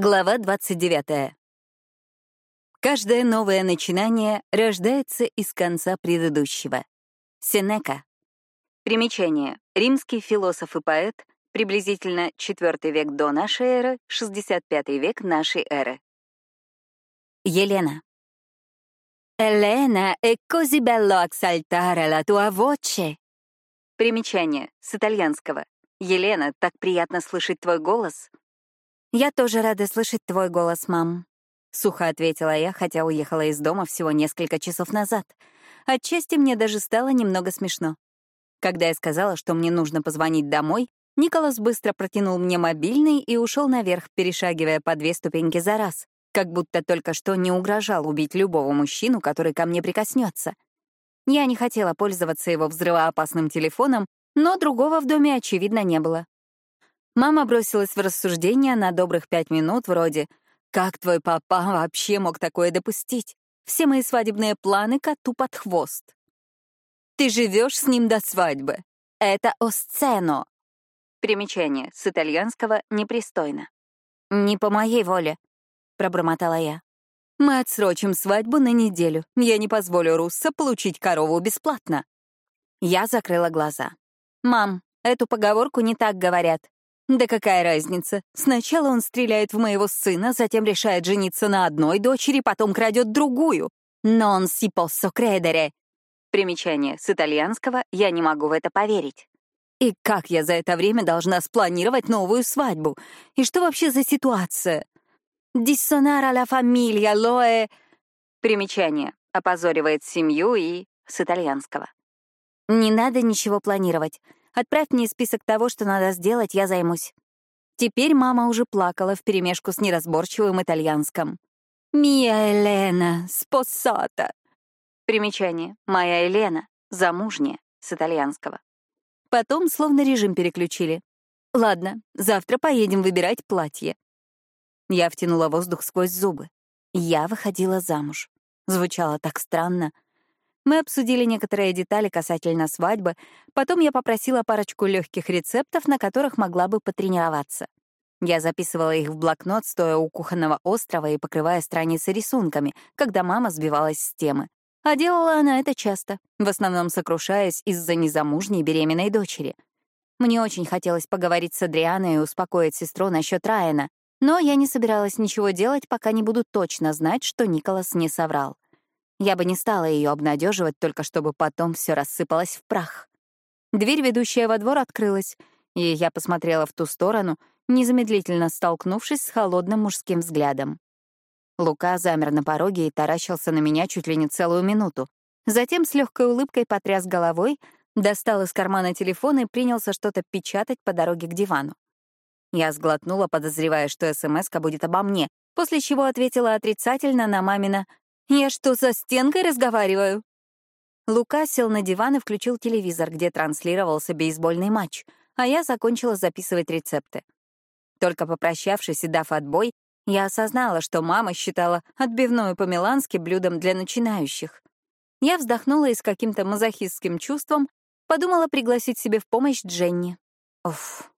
Глава 29. Каждое новое начинание рождается из конца предыдущего. Сенека. Примечание. Римский философ и поэт, приблизительно IV век до нашей эры, 65 век нашей эры. Елена. Елена, è così bello exaltare la tua voce. Примечание. С итальянского. Елена, так приятно слышать твой голос. «Я тоже рада слышать твой голос, мам», — сухо ответила я, хотя уехала из дома всего несколько часов назад. Отчасти мне даже стало немного смешно. Когда я сказала, что мне нужно позвонить домой, Николас быстро протянул мне мобильный и ушел наверх, перешагивая по две ступеньки за раз, как будто только что не угрожал убить любого мужчину, который ко мне прикоснется. Я не хотела пользоваться его взрывоопасным телефоном, но другого в доме, очевидно, не было. Мама бросилась в рассуждения на добрых пять минут вроде «Как твой папа вообще мог такое допустить? Все мои свадебные планы коту под хвост». «Ты живешь с ним до свадьбы. Это осцено». Примечание с итальянского «непристойно». «Не по моей воле», — пробормотала я. «Мы отсрочим свадьбу на неделю. Я не позволю Руссо получить корову бесплатно». Я закрыла глаза. «Мам, эту поговорку не так говорят. Да какая разница? Сначала он стреляет в моего сына, затем решает жениться на одной дочери, потом крадет другую. Non si posso credere. Примечание с итальянского «я не могу в это поверить». И как я за это время должна спланировать новую свадьбу? И что вообще за ситуация? Диссонара ла фамилия, лоэ... Примечание. Опозоривает семью и... с итальянского. Не надо ничего планировать. Отправь мне список того, что надо сделать, я займусь. Теперь мама уже плакала вперемешку с неразборчивым итальянском. «Мия Елена, спосата». Примечание. «Моя Елена, замужняя» с итальянского. Потом словно режим переключили. «Ладно, завтра поедем выбирать платье». Я втянула воздух сквозь зубы. Я выходила замуж. Звучало так странно — мы обсудили некоторые детали касательно свадьбы, потом я попросила парочку легких рецептов, на которых могла бы потренироваться. Я записывала их в блокнот, стоя у кухонного острова и покрывая страницы рисунками, когда мама сбивалась с темы. А делала она это часто, в основном сокрушаясь из-за незамужней беременной дочери. Мне очень хотелось поговорить с Адрианой и успокоить сестру насчет Райана, но я не собиралась ничего делать, пока не буду точно знать, что Николас не соврал. Я бы не стала ее обнадеживать, только чтобы потом все рассыпалось в прах. Дверь, ведущая во двор, открылась, и я посмотрела в ту сторону, незамедлительно столкнувшись с холодным мужским взглядом. Лука замер на пороге и таращился на меня чуть ли не целую минуту. Затем с легкой улыбкой потряс головой, достал из кармана телефон и принялся что-то печатать по дороге к дивану. Я сглотнула, подозревая, что смс будет обо мне, после чего ответила отрицательно на мамина «Я что, со стенкой разговариваю?» Лука сел на диван и включил телевизор, где транслировался бейсбольный матч, а я закончила записывать рецепты. Только попрощавшись и дав отбой, я осознала, что мама считала отбивную по-милански блюдом для начинающих. Я вздохнула и с каким-то мазохистским чувством подумала пригласить себе в помощь Дженни. Уф.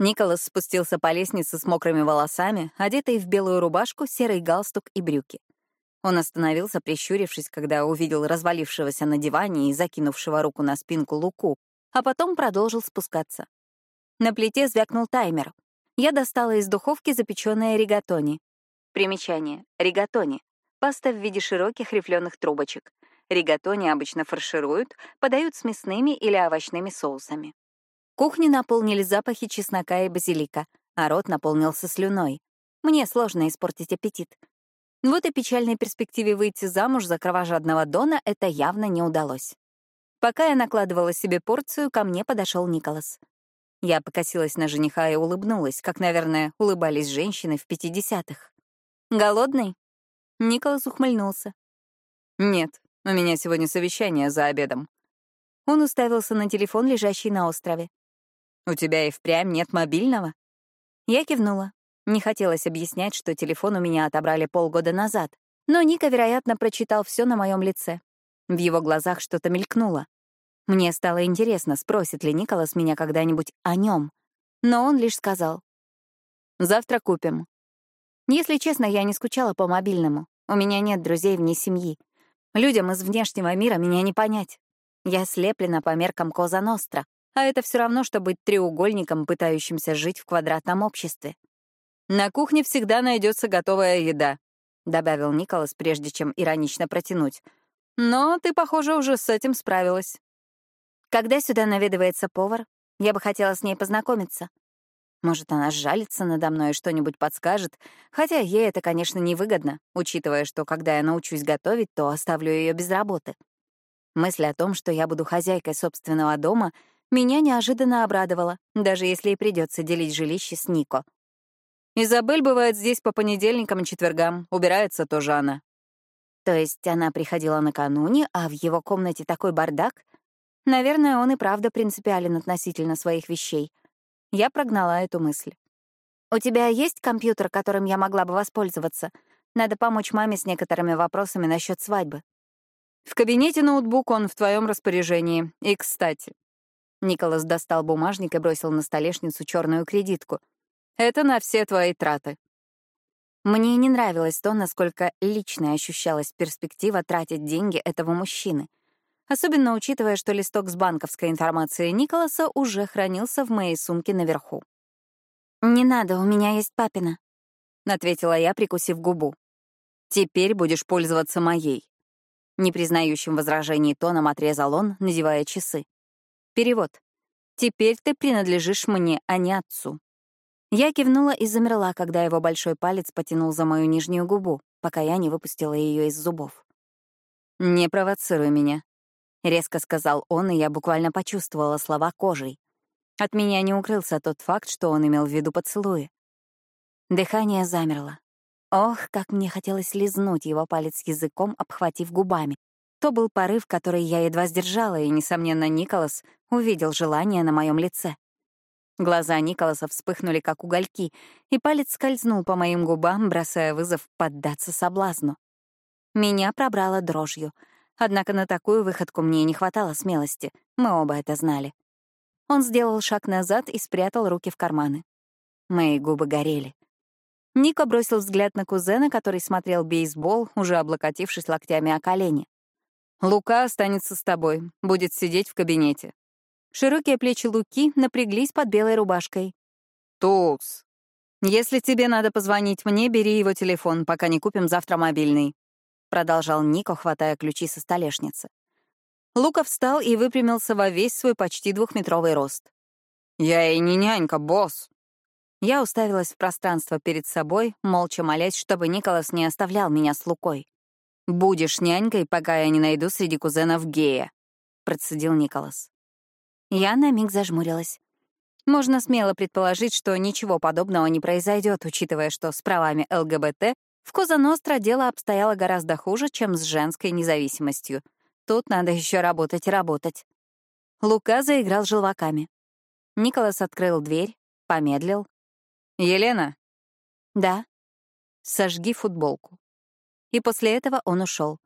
Николас спустился по лестнице с мокрыми волосами, одетый в белую рубашку, серый галстук и брюки. Он остановился, прищурившись, когда увидел развалившегося на диване и закинувшего руку на спинку Луку, а потом продолжил спускаться. На плите звякнул таймер. Я достала из духовки запеченное ригатони. Примечание. Ригатони. Паста в виде широких рифленых трубочек. Ригатони обычно фаршируют, подают с мясными или овощными соусами. Кухни наполнили запахи чеснока и базилика, а рот наполнился слюной. Мне сложно испортить аппетит. В этой печальной перспективе выйти замуж за кровожадного Дона это явно не удалось. Пока я накладывала себе порцию, ко мне подошел Николас. Я покосилась на жениха и улыбнулась, как, наверное, улыбались женщины в 50-х. «Голодный?» Николас ухмыльнулся. «Нет, у меня сегодня совещание за обедом». Он уставился на телефон, лежащий на острове. «У тебя и впрямь нет мобильного?» Я кивнула. Не хотелось объяснять, что телефон у меня отобрали полгода назад, но Ника, вероятно, прочитал все на моем лице. В его глазах что-то мелькнуло. Мне стало интересно, спросит ли Николас меня когда-нибудь о нем. Но он лишь сказал. «Завтра купим». Если честно, я не скучала по мобильному. У меня нет друзей вне семьи. Людям из внешнего мира меня не понять. Я слеплена по меркам Коза Ностра, а это все равно, что быть треугольником, пытающимся жить в квадратном обществе. «На кухне всегда найдется готовая еда», — добавил Николас, прежде чем иронично протянуть. «Но ты, похоже, уже с этим справилась». Когда сюда наведывается повар, я бы хотела с ней познакомиться. Может, она сжалится надо мной и что-нибудь подскажет, хотя ей это, конечно, невыгодно, учитывая, что когда я научусь готовить, то оставлю ее без работы. Мысль о том, что я буду хозяйкой собственного дома, меня неожиданно обрадовала, даже если и придется делить жилище с Нико. «Изабель бывает здесь по понедельникам и четвергам, убирается тоже она». То есть она приходила накануне, а в его комнате такой бардак? Наверное, он и правда принципиален относительно своих вещей — я прогнала эту мысль. «У тебя есть компьютер, которым я могла бы воспользоваться? Надо помочь маме с некоторыми вопросами насчет свадьбы». «В кабинете ноутбук, он в твоем распоряжении. И, кстати...» Николас достал бумажник и бросил на столешницу черную кредитку. «Это на все твои траты». Мне не нравилось то, насколько лично ощущалась перспектива тратить деньги этого мужчины — особенно учитывая, что листок с банковской информацией Николаса уже хранился в моей сумке наверху. «Не надо, у меня есть папина», — ответила я, прикусив губу. «Теперь будешь пользоваться моей», — непризнающим возражений тоном отрезал он, надевая часы. «Перевод. Теперь ты принадлежишь мне, а не отцу». Я кивнула и замерла, когда его большой палец потянул за мою нижнюю губу, пока я не выпустила ее из зубов. «Не провоцируй меня», — резко сказал он, и я буквально почувствовала слова кожей. От меня не укрылся тот факт, что он имел в виду поцелуи. Дыхание замерло. Ох, как мне хотелось лизнуть его палец языком, обхватив губами. То был порыв, который я едва сдержала, и, несомненно, Николас увидел желание на моем лице. Глаза Николаса вспыхнули, как угольки, и палец скользнул по моим губам, бросая вызов поддаться соблазну. Меня пробрало дрожью — Однако на такую выходку мне не хватало смелости, мы оба это знали. Он сделал шаг назад и спрятал руки в карманы. Мои губы горели. Нико бросил взгляд на кузена, который смотрел бейсбол, уже облокотившись локтями о колени. «Лука останется с тобой, будет сидеть в кабинете». Широкие плечи Луки напряглись под белой рубашкой. «Тукс, если тебе надо позвонить мне, бери его телефон, пока не купим завтра мобильный продолжал Нико, хватая ключи со столешницы. Лука встал и выпрямился во весь свой почти двухметровый рост. «Я и не нянька, босс!» Я уставилась в пространство перед собой, молча молясь, чтобы Николас не оставлял меня с Лукой. «Будешь нянькой, пока я не найду среди кузенов гея», — процедил Николас. Я на миг зажмурилась. Можно смело предположить, что ничего подобного не произойдет, учитывая, что с правами ЛГБТ в Коза-Ностра дело обстояло гораздо хуже, чем с женской независимостью. Тут надо еще работать и работать. Лука заиграл желваками. Николас открыл дверь, помедлил. «Елена?» «Да». «Сожги футболку». И после этого он ушел.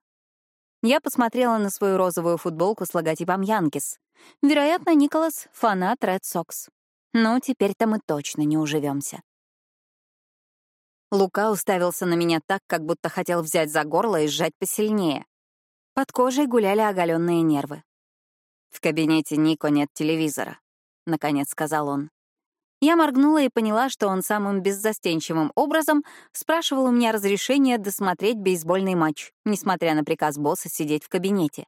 Я посмотрела на свою розовую футболку с логотипом Янкис. Вероятно, Николас — фанат Ред Сокс. Но теперь-то мы точно не уживемся. Лука уставился на меня так, как будто хотел взять за горло и сжать посильнее. Под кожей гуляли оголенные нервы. «В кабинете Нико нет телевизора», — наконец сказал он. Я моргнула и поняла, что он самым беззастенчивым образом спрашивал у меня разрешение досмотреть бейсбольный матч, несмотря на приказ босса сидеть в кабинете.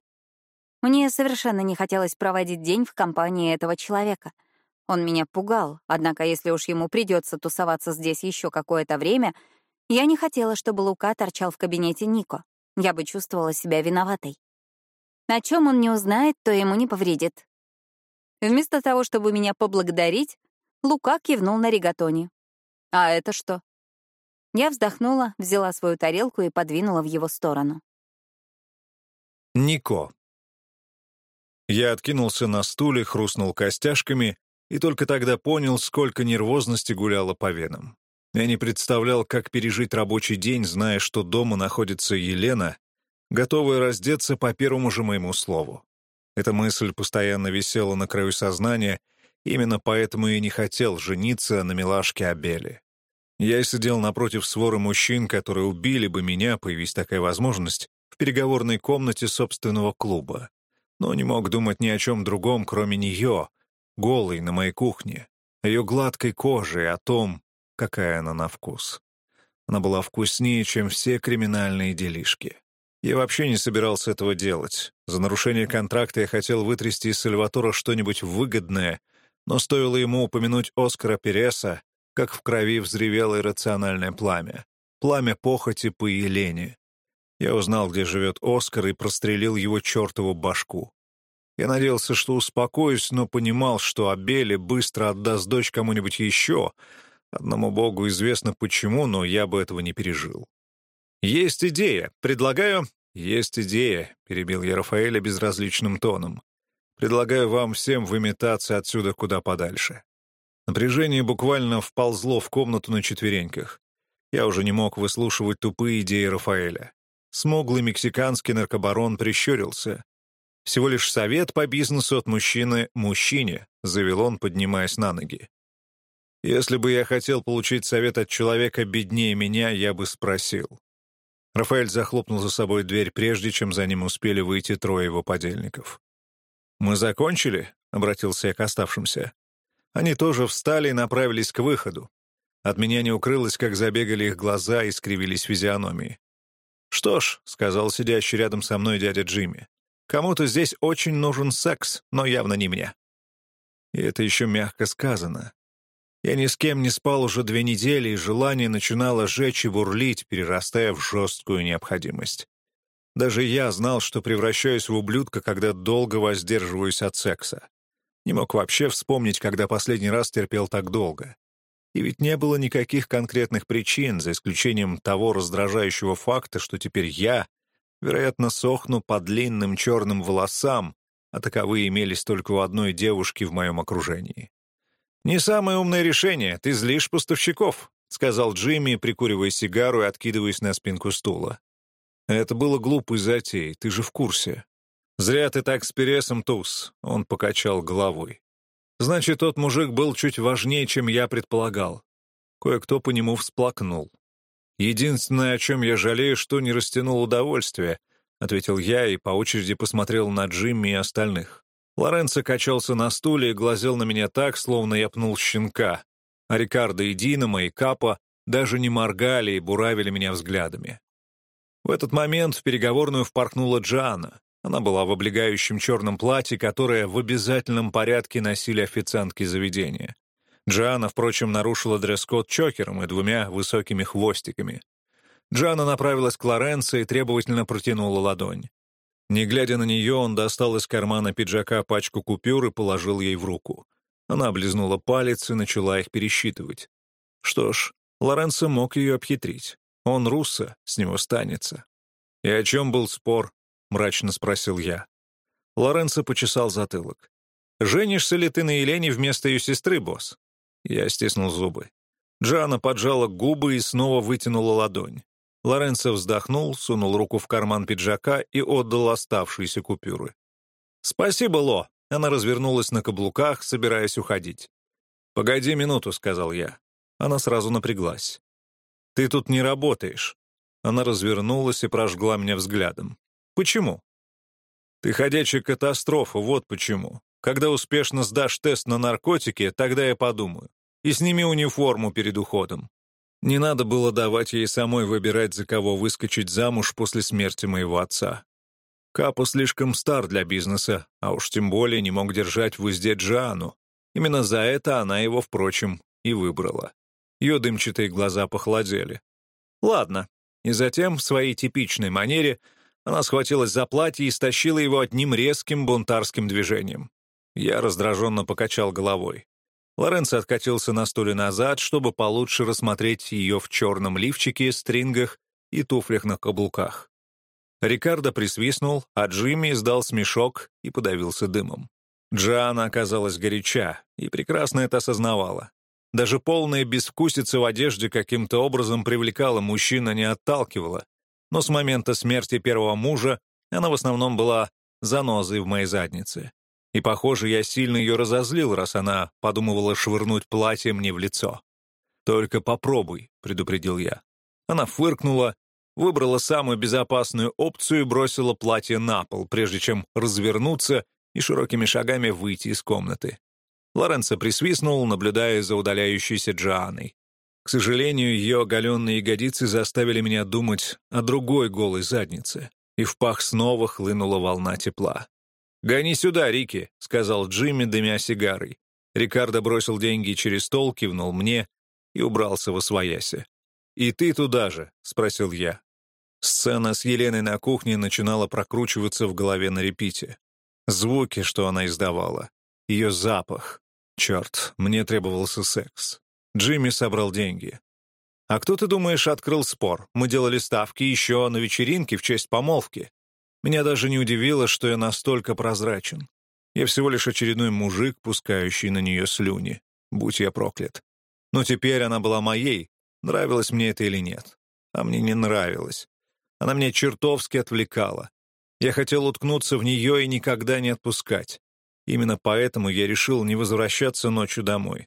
Мне совершенно не хотелось проводить день в компании этого человека — он меня пугал, однако если уж ему придется тусоваться здесь еще какое-то время, я не хотела, чтобы Лука торчал в кабинете Нико. Я бы чувствовала себя виноватой. О чем он не узнает, то ему не повредит. Вместо того, чтобы меня поблагодарить, Лука кивнул на ригатоне. «А это что?» Я вздохнула, взяла свою тарелку и подвинула в его сторону. Нико. Я откинулся на стуле, хрустнул костяшками и только тогда понял, сколько нервозности гуляло по венам. Я не представлял, как пережить рабочий день, зная, что дома находится Елена, готовая раздеться по первому же моему слову. Эта мысль постоянно висела на краю сознания, именно поэтому и не хотел жениться на милашке Абеле. Я сидел напротив своры мужчин, которые убили бы меня, появись такая возможность, в переговорной комнате собственного клуба. Но не мог думать ни о чем другом, кроме нее, голой на моей кухне, о ее гладкой коже и о том, какая она на вкус. Она была вкуснее, чем все криминальные делишки. Я вообще не собирался этого делать. За нарушение контракта я хотел вытрясти из Сальватора что-нибудь выгодное, но стоило ему упомянуть Оскара Переса, как в крови взревело иррациональное пламя. Пламя похоти по Елене. Я узнал, где живет Оскар, и прострелил его чертову башку. Я надеялся, что успокоюсь, но понимал, что Абели быстро отдаст дочь кому-нибудь еще. Одному богу известно почему, но я бы этого не пережил. «Есть идея. Предлагаю...» «Есть идея», — перебил я Рафаэля безразличным тоном. «Предлагаю вам всем выметаться отсюда куда подальше». Напряжение буквально вползло в комнату на четвереньках. Я уже не мог выслушивать тупые идеи Рафаэля. Смуглый мексиканский наркобарон прищурился. «Всего лишь совет по бизнесу от мужчины мужчине», — завел он, поднимаясь на ноги. «Если бы я хотел получить совет от человека беднее меня, я бы спросил». Рафаэль захлопнул за собой дверь, прежде чем за ним успели выйти трое его подельников. «Мы закончили?» — обратился я к оставшимся. Они тоже встали и направились к выходу. От меня не укрылось, как забегали их глаза и скривились физиономии. «Что ж», — сказал сидящий рядом со мной дядя Джимми, «кому-то здесь очень нужен секс, но явно не мне». И это еще мягко сказано. Я ни с кем не спал уже две недели, и желание начинало жечь и бурлить, перерастая в жесткую необходимость. Даже я знал, что превращаюсь в ублюдка, когда долго воздерживаюсь от секса. Не мог вообще вспомнить, когда последний раз терпел так долго. И ведь не было никаких конкретных причин, за исключением того раздражающего факта, что теперь я, вероятно, сохну по длинным черным волосам, а таковые имелись только у одной девушки в моем окружении. «Не самое умное решение, ты злишь поставщиков», — сказал Джимми, прикуривая сигару и откидываясь на спинку стула. «Это было глупой затеей, ты же в курсе». «Зря ты так с Пересом, Туз», — он покачал головой. «Значит, тот мужик был чуть важнее, чем я предполагал. Кое-кто по нему всплакнул. Единственное, о чем я жалею, что не растянул удовольствие», — ответил я и по очереди посмотрел на Джимми и остальных. Лоренцо качался на стуле и глазел на меня так, словно я пнул щенка, а Рикардо и Динамо и Капа даже не моргали и буравили меня взглядами. В этот момент в переговорную впорхнула Джана. Она была в облегающем черном платье, которое в обязательном порядке носили официантки заведения. Джана, впрочем, нарушила дресс-код чокером и двумя высокими хвостиками. Джана направилась к Лоренцо и требовательно протянула ладонь. Не глядя на нее, он достал из кармана пиджака пачку купюр и положил ей в руку. Она облизнула палец и начала их пересчитывать. Что ж, Лоренцо мог ее обхитрить. Он руссо, с него станется. «И о чем был спор?» — мрачно спросил я. Лоренцо почесал затылок. «Женишься ли ты на Елене вместо ее сестры, босс?» Я стиснул зубы. Джана поджала губы и снова вытянула ладонь. Лоренцо вздохнул, сунул руку в карман пиджака и отдал оставшиеся купюры. «Спасибо, Ло!» Она развернулась на каблуках, собираясь уходить. «Погоди минуту», — сказал я. Она сразу напряглась. «Ты тут не работаешь». Она развернулась и прожгла меня взглядом. Почему? Ты ходячая катастрофа, вот почему. Когда успешно сдашь тест на наркотики, тогда я подумаю. И сними униформу перед уходом. Не надо было давать ей самой выбирать, за кого выскочить замуж после смерти моего отца. Капо слишком стар для бизнеса, а уж тем более не мог держать в узде Джану. Именно за это она его, впрочем, и выбрала. Ее дымчатые глаза похолодели. Ладно. И затем, в своей типичной манере, она схватилась за платье и стащила его одним резким бунтарским движением. Я раздраженно покачал головой. Лоренцо откатился на стуле назад, чтобы получше рассмотреть ее в черном лифчике, стрингах и туфлях на каблуках. Рикардо присвистнул, а Джимми издал смешок и подавился дымом. Джиана оказалась горяча и прекрасно это осознавала. Даже полная безвкусица в одежде каким-то образом привлекала мужчин, а не отталкивала, но с момента смерти первого мужа она в основном была занозой в моей заднице. И, похоже, я сильно ее разозлил, раз она подумывала швырнуть платье мне в лицо. «Только попробуй», — предупредил я. Она фыркнула, выбрала самую безопасную опцию и бросила платье на пол, прежде чем развернуться и широкими шагами выйти из комнаты. Лоренцо присвистнул, наблюдая за удаляющейся Джоанной. К сожалению, ее оголенные ягодицы заставили меня думать о другой голой заднице, и в пах снова хлынула волна тепла. «Гони сюда, Рики», — сказал Джимми, дымя сигарой. Рикардо бросил деньги через стол, кивнул мне и убрался во своясе. «И ты туда же?» — спросил я. Сцена с Еленой на кухне начинала прокручиваться в голове на репите. Звуки, что она издавала. Ее запах. Черт, мне требовался секс. Джимми собрал деньги. «А кто, ты думаешь, открыл спор? Мы делали ставки еще на вечеринке в честь помолвки. Меня даже не удивило, что я настолько прозрачен. Я всего лишь очередной мужик, пускающий на нее слюни. Будь я проклят. Но теперь она была моей, нравилось мне это или нет. А мне не нравилось. Она меня чертовски отвлекала. Я хотел уткнуться в нее и никогда не отпускать. Именно поэтому я решил не возвращаться ночью домой.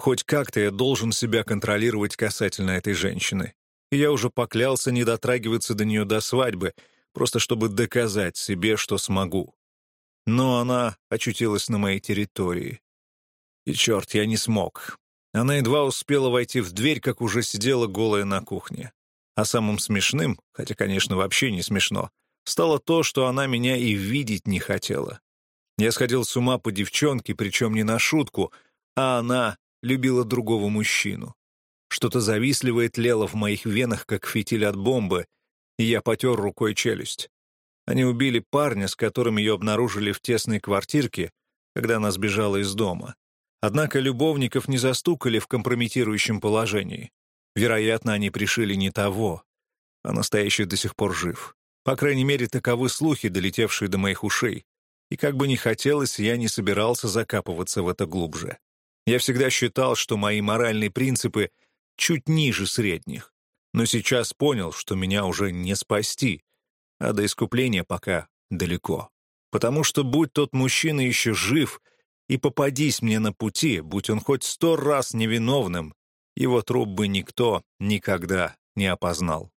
Хоть как-то я должен себя контролировать касательно этой женщины. И я уже поклялся не дотрагиваться до нее до свадьбы, просто чтобы доказать себе, что смогу. Но она очутилась на моей территории. И черт, я не смог. Она едва успела войти в дверь, как уже сидела голая на кухне. А самым смешным, хотя, конечно, вообще не смешно, стало то, что она меня и видеть не хотела. Я сходил с ума по девчонке, причем не на шутку, а она любила другого мужчину. Что-то завистливое тлело в моих венах, как фитиль от бомбы, и я потер рукой челюсть. Они убили парня, с которым ее обнаружили в тесной квартирке, когда она сбежала из дома. Однако любовников не застукали в компрометирующем положении. Вероятно, они пришили не того, а настоящий до сих пор жив. По крайней мере, таковы слухи, долетевшие до моих ушей. И как бы ни хотелось, я не собирался закапываться в это глубже. Я всегда считал, что мои моральные принципы чуть ниже средних. Но сейчас понял, что меня уже не спасти, а до искупления пока далеко. Потому что будь тот мужчина еще жив, и попадись мне на пути, будь он хоть сто раз невиновным, его труп бы никто никогда не опознал.